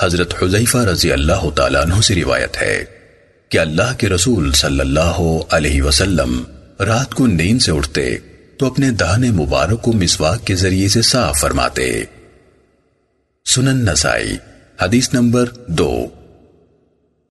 حضرت حضیفہ رضی اللہ تعالیٰ عنہ سے روایت ہے کہ اللہ کے رسول صلی اللہ علیہ وسلم رات کو نیند سے اٹھتے تو اپنے دہنے مبارک کو مسواک کے ذریعے سے صاف فرماتے۔ سنن نسائی، حدیث نمبر دو۔